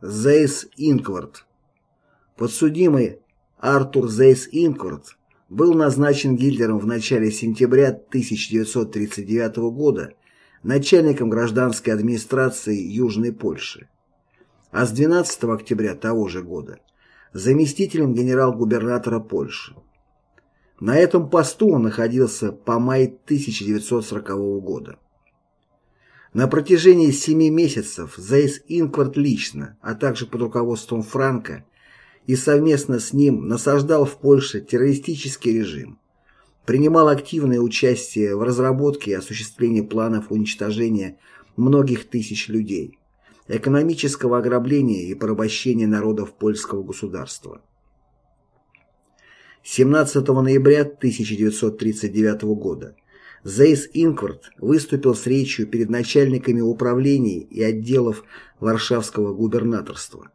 Зейс Инкварт Подсудимый Артур Зейс Инкварт был назначен Гитлером в начале сентября 1939 года начальником гражданской администрации Южной Польши, а с 12 октября того же года заместителем генерал-губернатора Польши. На этом посту он находился по май 1940 года. На протяжении семи месяцев Зейс Инкварт лично, а также под руководством Франка и совместно с ним насаждал в Польше террористический режим, принимал активное участие в разработке и осуществлении планов уничтожения многих тысяч людей, экономического ограбления и порабощения народов польского государства. 17 ноября 1939 года Зейс Инкварт выступил с речью перед начальниками управлений и отделов Варшавского губернаторства,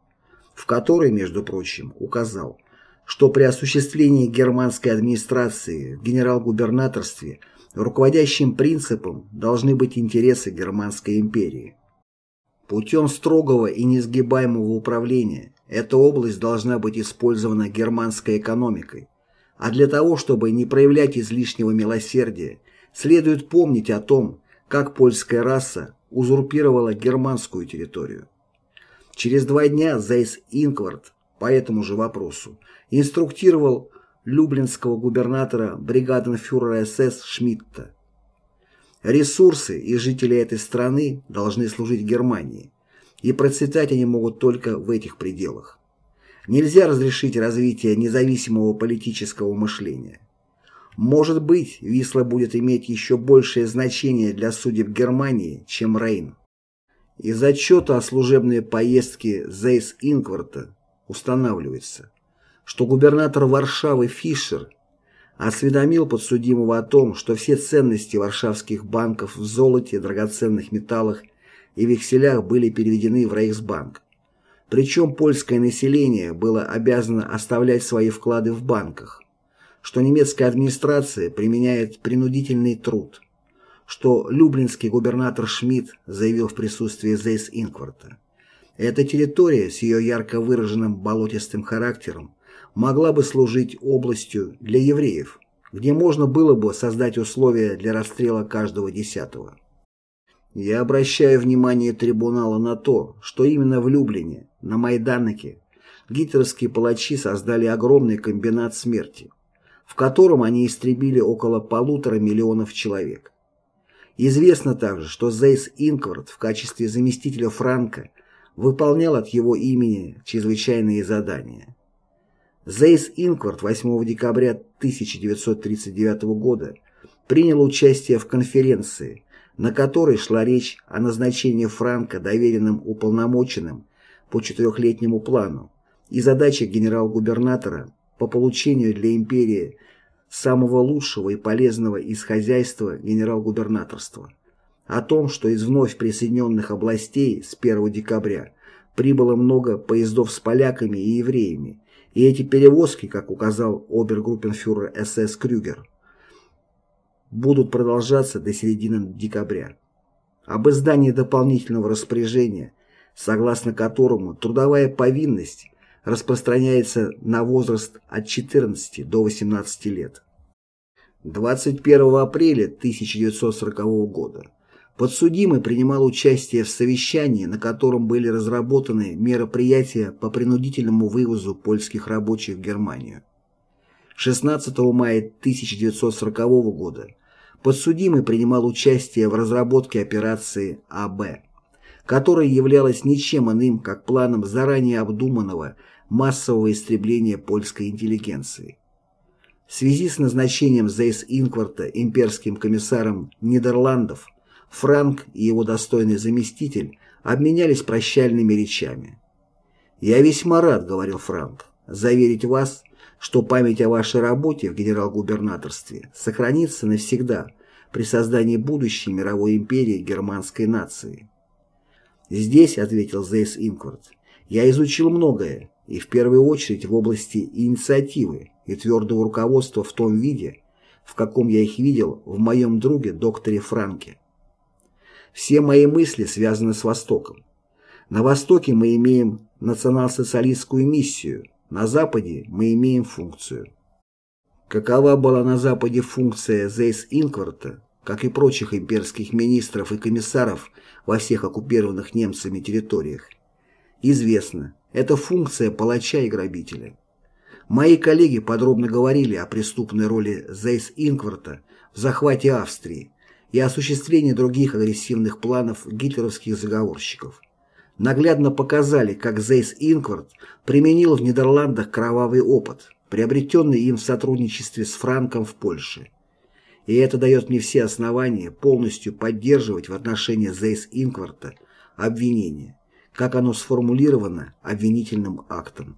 в которой, между прочим, указал, что при осуществлении германской администрации в генерал-губернаторстве руководящим принципом должны быть интересы Германской империи. Путем строгого и несгибаемого управления эта область должна быть использована германской экономикой, а для того, чтобы не проявлять излишнего милосердия, следует помнить о том, как польская раса узурпировала германскую территорию. Через два дня Зейс Инквард по этому же вопросу инструктировал люблинского губернатора бригаденфюрера СС Шмидта. Ресурсы и жители этой страны должны служить Германии, и процветать они могут только в этих пределах. Нельзя разрешить развитие независимого политического мышления. Может быть, Висла будет иметь еще большее значение для судеб Германии, чем Рейн. Из отчета о служебной поездке Зейс Инкварта устанавливается, что губернатор Варшавы Фишер осведомил подсудимого о том, что все ценности варшавских банков в золоте, драгоценных металлах и векселях были переведены в Рейхсбанк. Причем польское население было обязано оставлять свои вклады в банках, что немецкая администрация применяет принудительный труд, что люблинский губернатор Шмидт заявил в присутствии Зейс Инкварта. Эта территория с ее ярко выраженным болотистым характером могла бы служить областью для евреев, где можно было бы создать условия для расстрела каждого десятого. Я обращаю внимание трибунала на то, что именно в Люблине, на Майданике, гитлеровские палачи создали огромный комбинат смерти, в котором они истребили около полутора миллионов человек. Известно также, что Зейс Инквард в качестве заместителя Франка выполнял от его имени чрезвычайные задания. Зейс Инквард 8 декабря 1939 года принял участие в конференции, на которой шла речь о назначении Франка доверенным уполномоченным по четырехлетнему плану и задачах генерал-губернатора по получению для империи самого лучшего и полезного из хозяйства генерал-губернаторства. О том, что из вновь присоединенных областей с 1 декабря прибыло много поездов с поляками и евреями, и эти перевозки, как указал обергруппенфюрер СС Крюгер, будут продолжаться до середины декабря. Об издании дополнительного распоряжения, согласно которому трудовая повинность распространяется на возраст от 14 до 18 лет. 21 апреля 1940 года подсудимый принимал участие в совещании, на котором были разработаны мероприятия по принудительному вывозу польских рабочих в Германию. 16 мая 1940 года Подсудимый принимал участие в разработке операции АБ, которая являлась ничем иным, как планом заранее обдуманного массового истребления польской интеллигенции. В связи с назначением Зейс Инкварта имперским комиссаром Нидерландов, Франк и его достойный заместитель обменялись прощальными речами. «Я весьма рад», — говорил Франк, — «заверить вас, что память о вашей работе в генерал-губернаторстве сохранится навсегда при создании будущей мировой империи германской нации. «Здесь», — ответил Зейс Инквард, — «я изучил многое, и в первую очередь в области инициативы и твердого руководства в том виде, в каком я их видел в моем друге докторе Франке. Все мои мысли связаны с Востоком. На Востоке мы имеем национал-социалистскую миссию, на Западе мы имеем функцию. Какова была на Западе функция Зейс Инкварта, как и прочих имперских министров и комиссаров во всех оккупированных немцами территориях? Известно, это функция палача и грабителя. Мои коллеги подробно говорили о преступной роли Зейс Инкварта в захвате Австрии и осуществлении других агрессивных планов гитлеровских заговорщиков. Наглядно показали, как Зейс Инкварт применил в Нидерландах кровавый опыт, приобретенный им в сотрудничестве с Франком в Польше. И это дает мне все основания полностью поддерживать в отношении Зейс Инкварта обвинение, как оно сформулировано обвинительным актом.